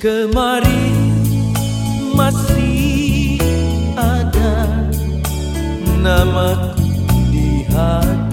Kemari masih ada namaku di hati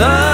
love.